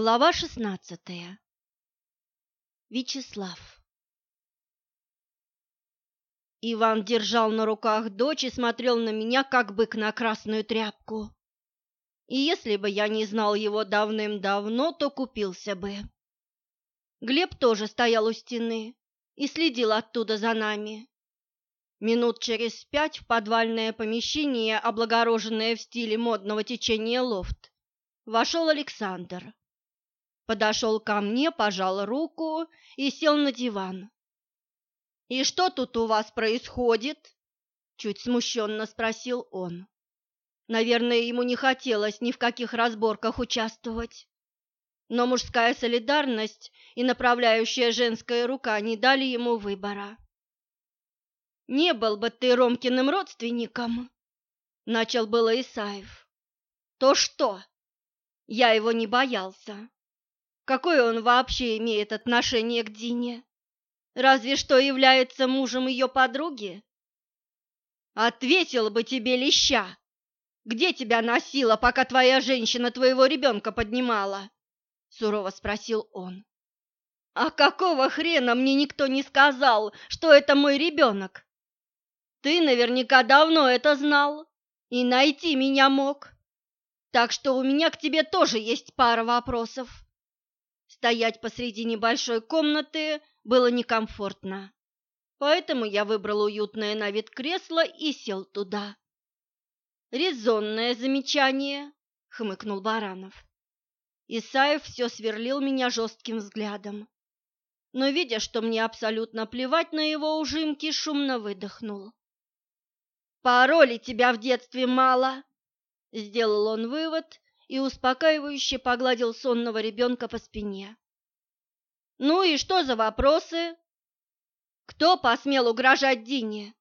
Глава шестнадцатая. Вячеслав. Иван держал на руках дочь и смотрел на меня, как бык на красную тряпку. И если бы я не знал его давным-давно, то купился бы. Глеб тоже стоял у стены и следил оттуда за нами. Минут через пять в подвальное помещение, облагороженное в стиле модного течения лофт, вошел Александр подошел ко мне, пожал руку и сел на диван. «И что тут у вас происходит?» — чуть смущенно спросил он. Наверное, ему не хотелось ни в каких разборках участвовать. Но мужская солидарность и направляющая женская рука не дали ему выбора. «Не был бы ты Ромкиным родственником», — начал было Исаев. «То что? Я его не боялся. Какое он вообще имеет отношение к Дине? Разве что является мужем ее подруги? Ответил бы тебе леща. Где тебя носила, пока твоя женщина твоего ребенка поднимала? Сурово спросил он. А какого хрена мне никто не сказал, что это мой ребенок? Ты наверняка давно это знал и найти меня мог. Так что у меня к тебе тоже есть пара вопросов. Стоять посреди небольшой комнаты было некомфортно, поэтому я выбрал уютное на вид кресло и сел туда. «Резонное замечание», — хмыкнул Баранов. Исаев все сверлил меня жестким взглядом, но, видя, что мне абсолютно плевать на его ужимки, шумно выдохнул. «Пароли тебя в детстве мало», — сделал он вывод и успокаивающе погладил сонного ребенка по спине. «Ну и что за вопросы? Кто посмел угрожать Дине?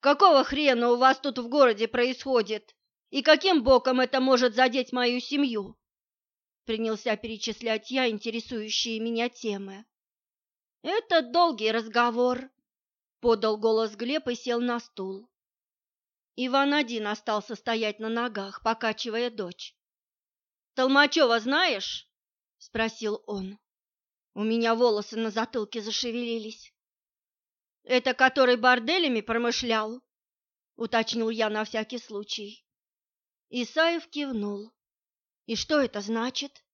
Какого хрена у вас тут в городе происходит? И каким боком это может задеть мою семью?» Принялся перечислять я интересующие меня темы. «Это долгий разговор», — подал голос Глеб и сел на стул. Иван один остался стоять на ногах, покачивая дочь. Толмачева знаешь?» — спросил он. У меня волосы на затылке зашевелились. «Это который борделями промышлял?» — уточнил я на всякий случай. Исаев кивнул. «И что это значит?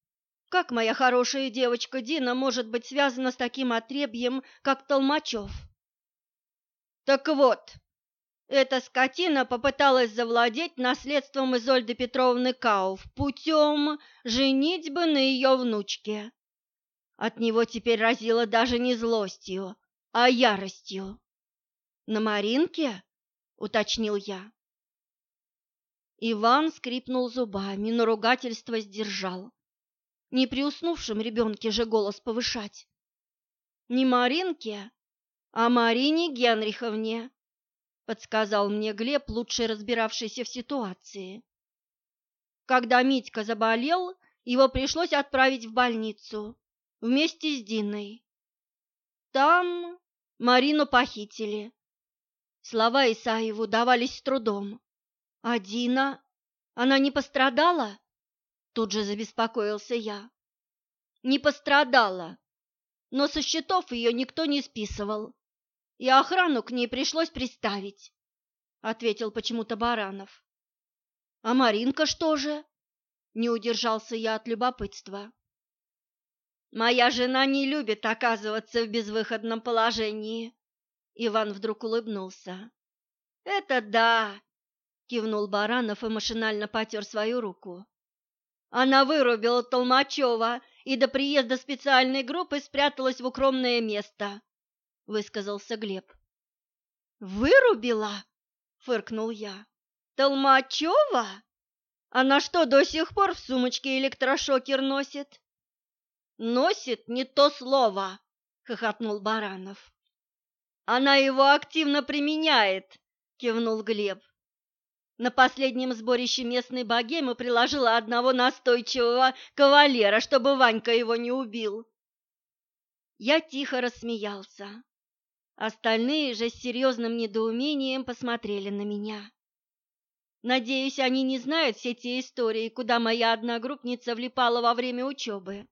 Как моя хорошая девочка Дина может быть связана с таким отребьем, как Толмачев?» «Так вот, эта скотина попыталась завладеть наследством Изольды Петровны Кауф путем женитьбы на ее внучке. От него теперь разило даже не злостью, а яростью. «На Маринке?» — уточнил я. Иван скрипнул зубами, но ругательство сдержал. Не при уснувшем ребенке же голос повышать. Не Маринке, а Марине Генриховне подсказал мне Глеб, лучше разбиравшийся в ситуации. Когда Митька заболел, его пришлось отправить в больницу вместе с Диной. Там Марину похитили. Слова Исаеву давались с трудом. А Дина? Она не пострадала? Тут же забеспокоился я. Не пострадала, но со счетов ее никто не списывал и охрану к ней пришлось приставить, — ответил почему-то Баранов. — А Маринка что же? — не удержался я от любопытства. — Моя жена не любит оказываться в безвыходном положении. Иван вдруг улыбнулся. — Это да! — кивнул Баранов и машинально потер свою руку. Она вырубила Толмачева и до приезда специальной группы спряталась в укромное место высказался Глеб. Вырубила? фыркнул я. Толмачева? Она что, до сих пор в сумочке электрошокер носит? Носит не то слово, хохотнул Баранов. Она его активно применяет, кивнул Глеб. На последнем сборище местной богемы приложила одного настойчивого кавалера, чтобы Ванька его не убил. Я тихо рассмеялся. Остальные же с серьезным недоумением посмотрели на меня. Надеюсь, они не знают все те истории, куда моя одногруппница влипала во время учебы.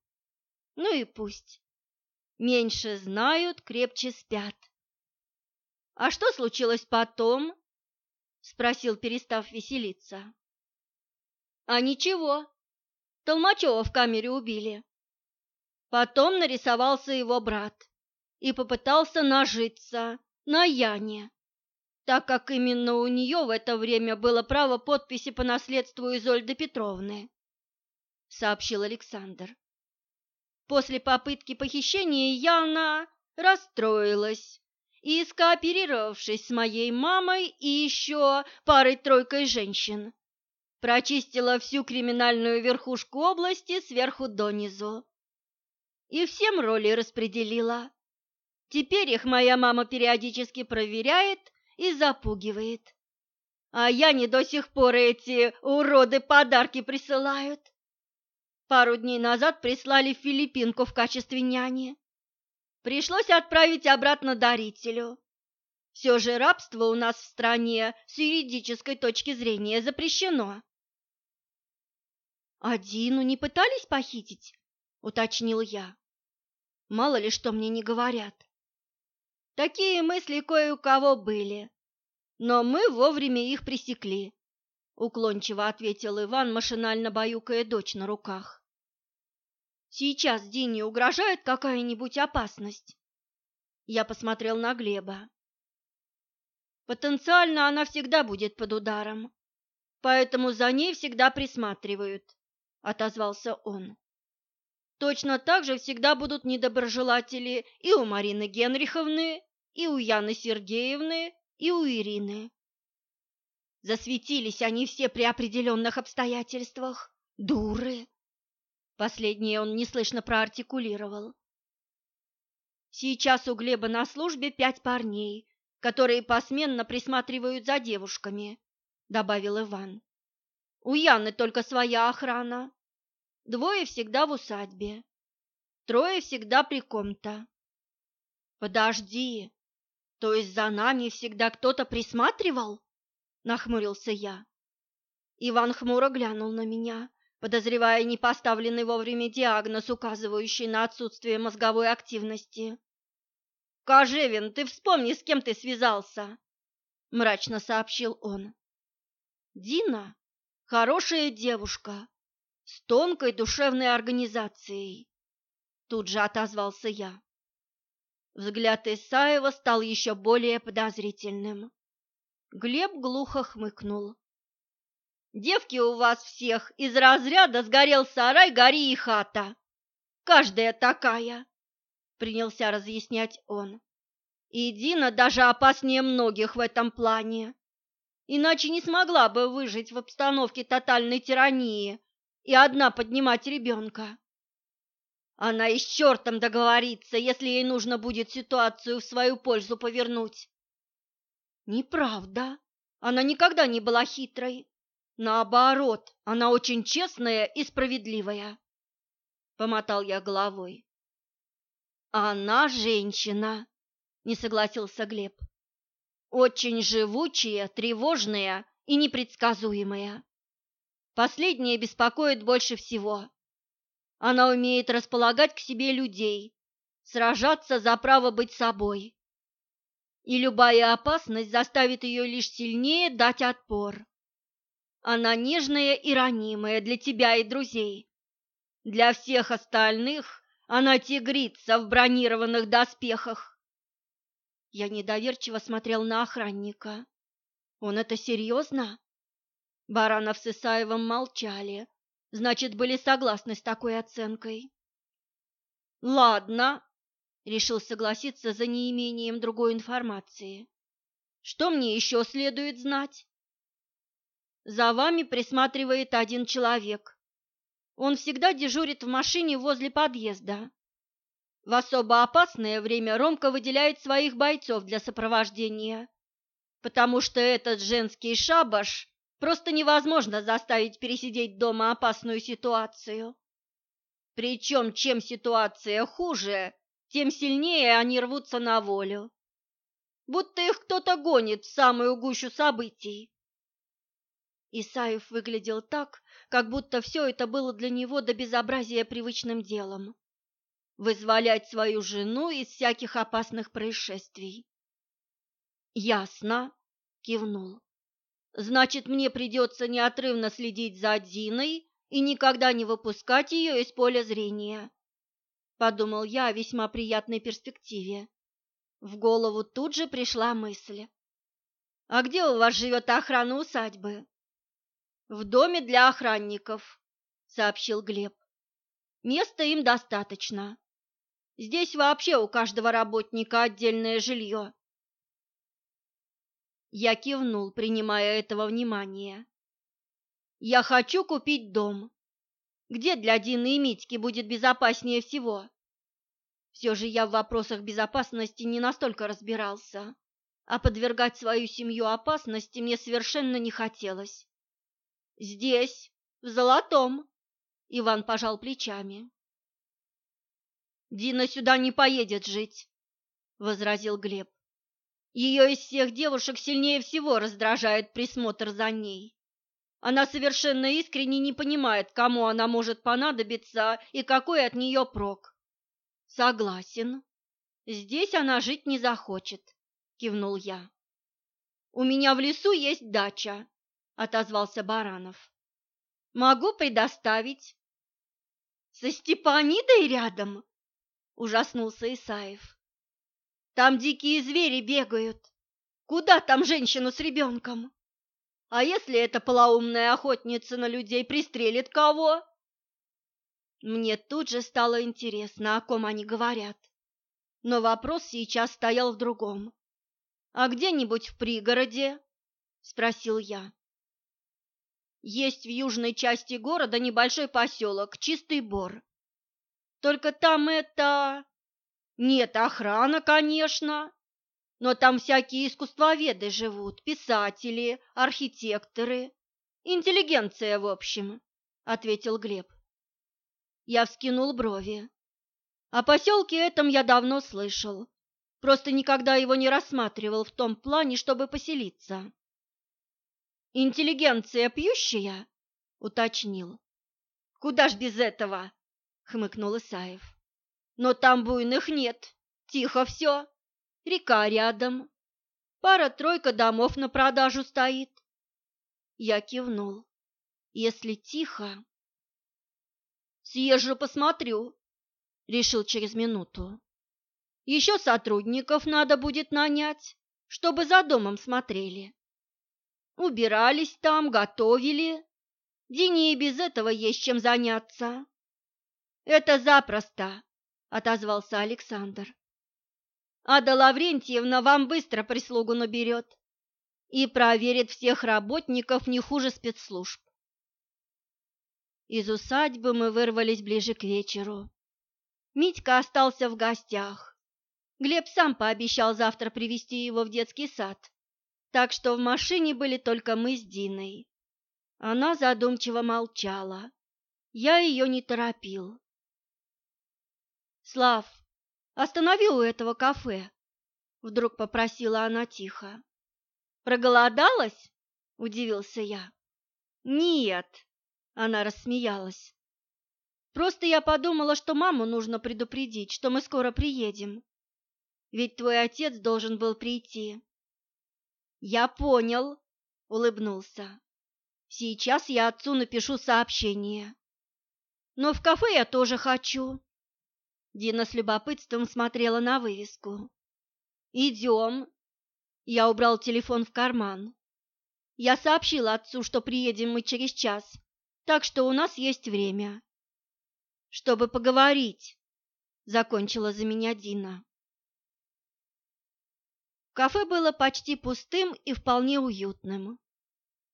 Ну и пусть. Меньше знают, крепче спят. А что случилось потом? спросил, перестав веселиться. А ничего. Толмачева в камере убили. Потом нарисовался его брат и попытался нажиться на Яне, так как именно у нее в это время было право подписи по наследству Изольды Петровны, сообщил Александр. После попытки похищения Яна расстроилась и, скооперировавшись с моей мамой и еще парой-тройкой женщин, прочистила всю криминальную верхушку области сверху донизу. И всем роли распределила. Теперь их моя мама периодически проверяет и запугивает. А я не до сих пор эти уроды подарки присылают. Пару дней назад прислали филиппинку в качестве няни. Пришлось отправить обратно дарителю. Все же рабство у нас в стране с юридической точки зрения запрещено. «А Дину не пытались похитить?» — уточнил я. «Мало ли что мне не говорят». Такие мысли кое у кого были, но мы вовремя их пресекли, уклончиво ответил Иван, машинально баюкая дочь на руках. Сейчас Дине угрожает какая-нибудь опасность? Я посмотрел на Глеба. Потенциально она всегда будет под ударом, поэтому за ней всегда присматривают, отозвался он. Точно так же всегда будут недоброжелатели и у Марины Генриховны, и у Яны Сергеевны, и у Ирины. Засветились они все при определенных обстоятельствах. Дуры! Последнее он неслышно проартикулировал. Сейчас у Глеба на службе пять парней, которые посменно присматривают за девушками, добавил Иван. У Яны только своя охрана. Двое всегда в усадьбе, трое всегда при ком-то. Подожди, то есть за нами всегда кто-то присматривал? Нахмурился я. Иван хмуро глянул на меня, подозревая непоставленный вовремя диагноз, указывающий на отсутствие мозговой активности. «Кожевин, ты вспомни, с кем ты связался!» — мрачно сообщил он. «Дина — хорошая девушка, с тонкой душевной организацией», — тут же отозвался я. Взгляд Исаева стал еще более подозрительным. Глеб глухо хмыкнул. «Девки у вас всех из разряда сгорел сарай, гори и хата. Каждая такая», — принялся разъяснять он. «И Дина даже опаснее многих в этом плане. Иначе не смогла бы выжить в обстановке тотальной тирании и одна поднимать ребенка. Она и с чертом договорится, если ей нужно будет ситуацию в свою пользу повернуть. Неправда. Она никогда не была хитрой. Наоборот, она очень честная и справедливая. Помотал я головой. Она женщина, не согласился Глеб. Очень живучая, тревожная и непредсказуемая. Последнее беспокоит больше всего. Она умеет располагать к себе людей, сражаться за право быть собой. И любая опасность заставит ее лишь сильнее дать отпор. Она нежная и ранимая для тебя и друзей. Для всех остальных она тигрица в бронированных доспехах. Я недоверчиво смотрел на охранника. Он это серьезно? Баранов с Исаевым молчали, Значит, были согласны с такой оценкой. Ладно, решил согласиться за неимением другой информации. Что мне еще следует знать? За вами присматривает один человек. Он всегда дежурит в машине возле подъезда. В особо опасное время Ромка выделяет своих бойцов для сопровождения, потому что этот женский шабаш Просто невозможно заставить пересидеть дома опасную ситуацию. Причем, чем ситуация хуже, тем сильнее они рвутся на волю. Будто их кто-то гонит в самую гущу событий. Исаев выглядел так, как будто все это было для него до безобразия привычным делом. Вызволять свою жену из всяких опасных происшествий. «Ясно», — кивнул. «Значит, мне придется неотрывно следить за Диной и никогда не выпускать ее из поля зрения», — подумал я о весьма приятной перспективе. В голову тут же пришла мысль. «А где у вас живет охрана усадьбы?» «В доме для охранников», — сообщил Глеб. «Места им достаточно. Здесь вообще у каждого работника отдельное жилье». Я кивнул, принимая этого внимания. «Я хочу купить дом. Где для Дины и Митьки будет безопаснее всего?» Все же я в вопросах безопасности не настолько разбирался, а подвергать свою семью опасности мне совершенно не хотелось. Здесь, в Золотом, Иван пожал плечами. Дина сюда не поедет жить, возразил Глеб. Ее из всех девушек сильнее всего раздражает присмотр за ней. Она совершенно искренне не понимает, кому она может понадобиться и какой от нее прок. Согласен. Здесь она жить не захочет, кивнул я. У меня в лесу есть дача, отозвался Баранов. Могу предоставить. Со Степанидой рядом? Ужаснулся Исаев. Там дикие звери бегают. Куда там женщину с ребенком? А если эта полоумная охотница на людей пристрелит кого? Мне тут же стало интересно, о ком они говорят. Но вопрос сейчас стоял в другом. «А где-нибудь в пригороде?» – спросил я. Есть в южной части города небольшой поселок, Чистый Бор. Только там это... Нет, охрана, конечно, но там всякие искусствоведы живут, писатели, архитекторы, интеллигенция, в общем, — ответил Глеб. Я вскинул брови. О поселке этом я давно слышал, просто никогда его не рассматривал в том плане, чтобы поселиться. «Интеллигенция пьющая?» — уточнил. «Куда ж без этого?» — хмыкнул Исаев. «Но там буйных нет. Тихо все. Река рядом. Пара-тройка домов на продажу стоит». Я кивнул. «Если тихо...» «Съезжу посмотрю», — решил через минуту. «Еще сотрудников надо будет нанять, чтобы за домом смотрели». Убирались там, готовили. Дине и без этого есть чем заняться. Это запросто, отозвался Александр. Ада Лаврентьевна вам быстро прислугу наберет и проверит всех работников не хуже спецслужб. Из усадьбы мы вырвались ближе к вечеру. Митька остался в гостях. Глеб сам пообещал завтра привести его в детский сад так что в машине были только мы с Диной. Она задумчиво молчала. Я ее не торопил. «Слав, останови у этого кафе», — вдруг попросила она тихо. «Проголодалась?» — удивился я. «Нет», — она рассмеялась. «Просто я подумала, что маму нужно предупредить, что мы скоро приедем. Ведь твой отец должен был прийти». «Я понял», — улыбнулся. «Сейчас я отцу напишу сообщение». «Но в кафе я тоже хочу». Дина с любопытством смотрела на вывеску. «Идем». Я убрал телефон в карман. Я сообщила отцу, что приедем мы через час, так что у нас есть время. «Чтобы поговорить», — закончила за меня Дина. Кафе было почти пустым и вполне уютным.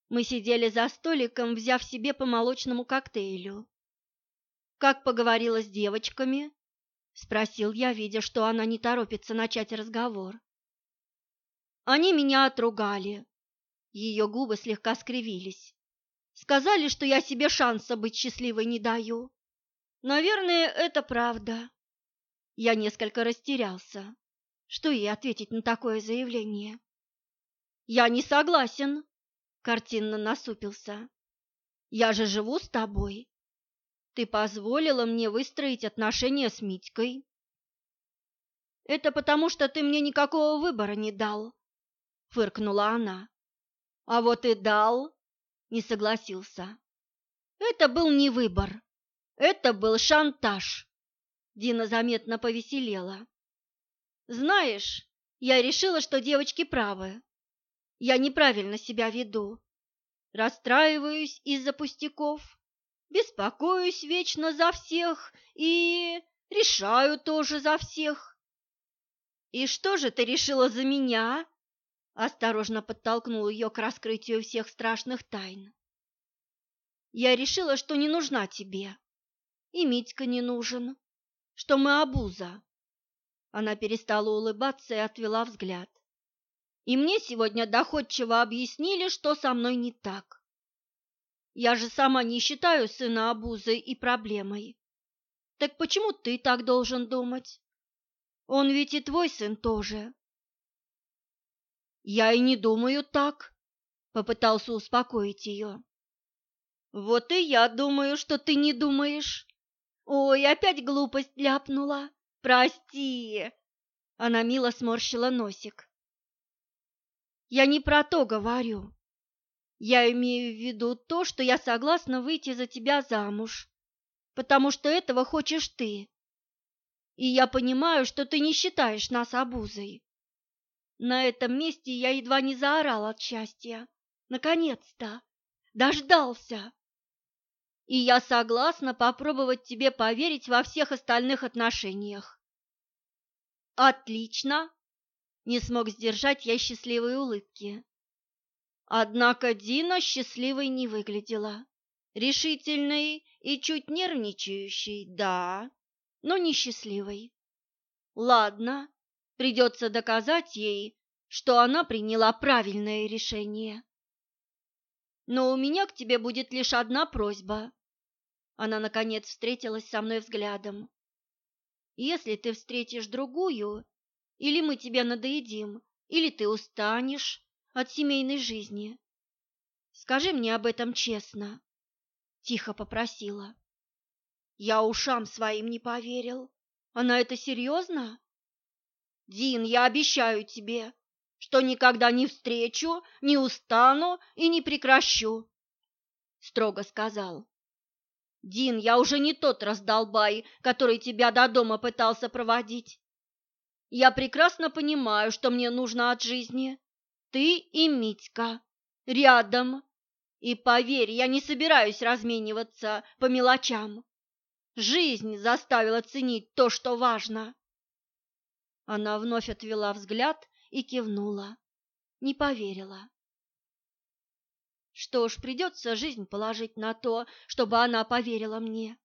Мы сидели за столиком, взяв себе по молочному коктейлю. «Как поговорила с девочками?» — спросил я, видя, что она не торопится начать разговор. «Они меня отругали». Ее губы слегка скривились. «Сказали, что я себе шанса быть счастливой не даю. Наверное, это правда». Я несколько растерялся. Что ей ответить на такое заявление? «Я не согласен», картинно насупился. Я же живу с тобой. Ты позволила мне выстроить отношения с Митькой. Это потому, что ты мне никакого выбора не дал, фыркнула она. А вот и дал, не согласился. Это был не выбор. Это был шантаж. Дина заметно повеселела. Знаешь, я решила, что девочки правы. Я неправильно себя веду. Расстраиваюсь из-за пустяков, беспокоюсь вечно за всех и решаю тоже за всех. И что же ты решила за меня? Осторожно подтолкнул ее к раскрытию всех страшных тайн. Я решила, что не нужна тебе. И Митька не нужен, что мы обуза. Она перестала улыбаться и отвела взгляд. И мне сегодня доходчиво объяснили, что со мной не так. Я же сама не считаю сына обузой и проблемой. Так почему ты так должен думать? Он ведь и твой сын тоже. Я и не думаю так, попытался успокоить ее. Вот и я думаю, что ты не думаешь. Ой, опять глупость ляпнула. Прости. Она мило сморщила носик. Я не про то говорю. Я имею в виду то, что я согласна выйти за тебя замуж, потому что этого хочешь ты. И я понимаю, что ты не считаешь нас обузой. На этом месте я едва не заорал от счастья. Наконец-то! Дождался! И я согласна попробовать тебе поверить во всех остальных отношениях. Отлично! Не смог сдержать я счастливой улыбки. Однако Дина счастливой не выглядела. Решительной и чуть нервничающей, да, но не счастливой. Ладно, Придется доказать ей, что она приняла правильное решение. Но у меня к тебе будет лишь одна просьба. Она, наконец, встретилась со мной взглядом. Если ты встретишь другую, или мы тебе надоедим, или ты устанешь от семейной жизни, скажи мне об этом честно, — тихо попросила. Я ушам своим не поверил. Она это серьезно? Дин, я обещаю тебе, что никогда не встречу, не устану и не прекращу, строго сказал. Дин, я уже не тот раздолбай, который тебя до дома пытался проводить. Я прекрасно понимаю, что мне нужно от жизни. Ты и Митька рядом. И поверь, я не собираюсь размениваться по мелочам. Жизнь заставила ценить то, что важно. Она вновь отвела взгляд и кивнула. Не поверила. Что ж, придется жизнь положить на то, чтобы она поверила мне.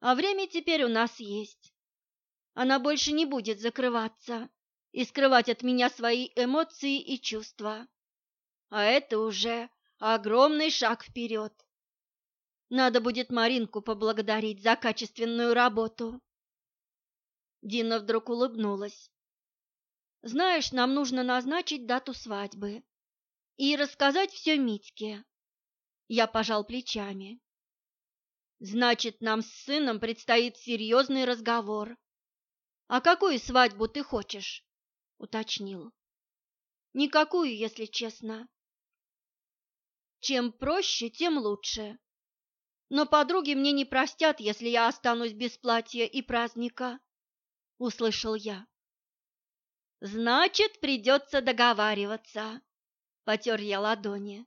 А время теперь у нас есть. Она больше не будет закрываться и скрывать от меня свои эмоции и чувства. А это уже огромный шаг вперед. Надо будет Маринку поблагодарить за качественную работу. Дина вдруг улыбнулась. «Знаешь, нам нужно назначить дату свадьбы и рассказать все Митьке». Я пожал плечами. «Значит, нам с сыном предстоит серьезный разговор. А какую свадьбу ты хочешь?» — уточнил. «Никакую, если честно. Чем проще, тем лучше. Но подруги мне не простят, если я останусь без платья и праздника услышал я. Значит, придется договариваться. Потер я ладони.